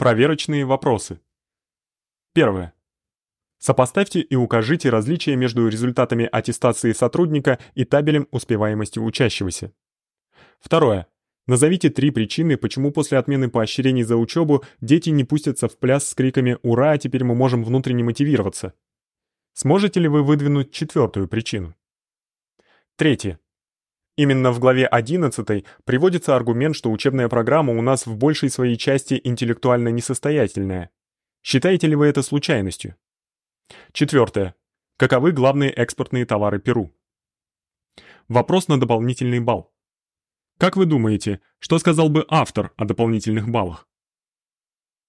Проверочные вопросы. Первое. Сопоставьте и укажите различия между результатами аттестации сотрудника и табелем успеваемости учащегося. Второе. Назовите три причины, почему после отмены поощрений за учебу дети не пустятся в пляс с криками «Ура, теперь мы можем внутренне мотивироваться!». Сможете ли вы выдвинуть четвертую причину? Третье. Именно в главе 11 приводится аргумент, что учебная программа у нас в большей своей части интеллектуально несостоятельная. Считаете ли вы это случайностью? Четвертое. Каковы главные экспортные товары Перу? Вопрос на дополнительный балл. Как вы думаете, что сказал бы автор о дополнительных баллах?